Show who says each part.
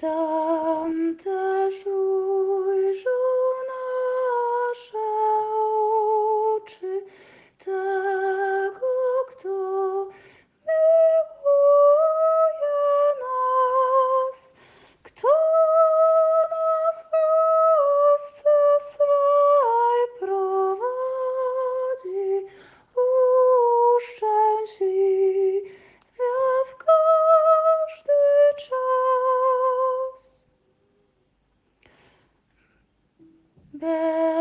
Speaker 1: the there.